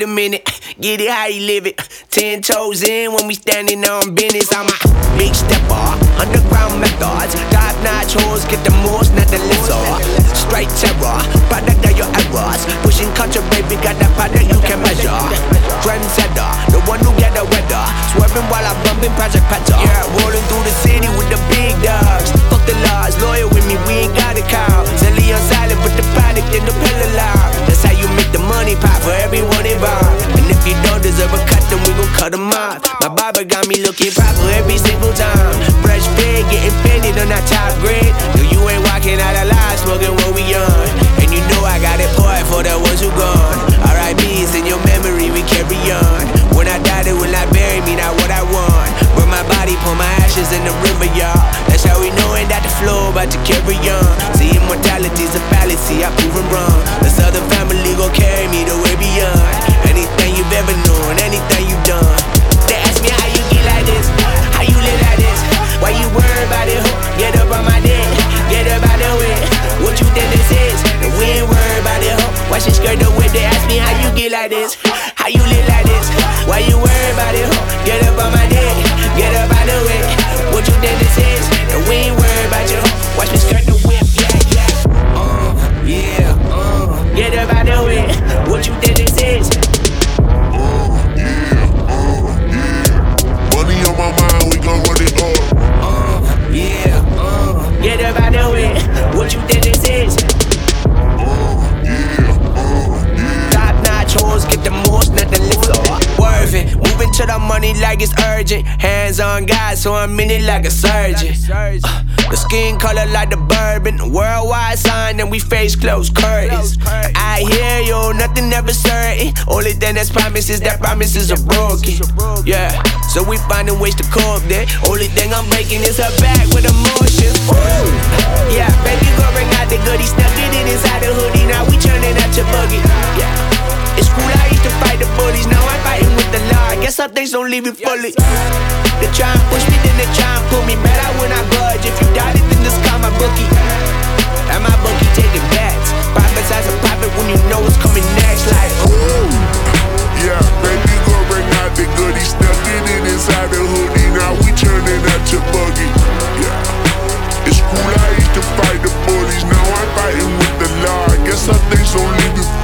minute. Get it how you live it. Ten toes in when we standing on business. I'm a big stepper, underground methods. Top notch hoes get the most, not the lesser. Straight terror, product of me looking proper every single time. Fresh fit, getting fitted on that top grade. No, you ain't walking out alive, smoking what we on. And you know I got it poured for the ones who gone. R.I.P.'s in your memory, we carry on. When I die, they will not bury me, not what I want. Burn my body, pour my ashes in the river, y'all. That's how we knowin' that the flow about to carry on. See, immortality's a fallacy, I prove 'em wrong. To the money like it's urgent. Hands on God, so I'm in it like a surgeon. Uh, the skin color like the bourbon. Worldwide sign, and we face closed curtains. I hear you, nothing ever certain. Only thing that's promised is that promises are broken. Yeah, so we finding ways to cope there. Only thing I'm breaking is her back with emotions. Ooh. Yeah, baby, go bring out the goodies. Stuck it in inside the hoodie. Now we turning out your buggy. Some things don't leave you fully. They try and push me, then they try and pull me. Mad out when I budge. If you doubt it, then just call my bookie. And my bookie taking bets. Profits as a profit when you know what's coming next. Like, ooh. Yeah, baby girl, bring out the goodies Stuck it in inside the hoodie. Now we turning out to buggy. Yeah. It's cool, I used to fight the bullies. Now I'm fighting with the law. I guess things don't leave you